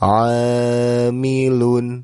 amilun.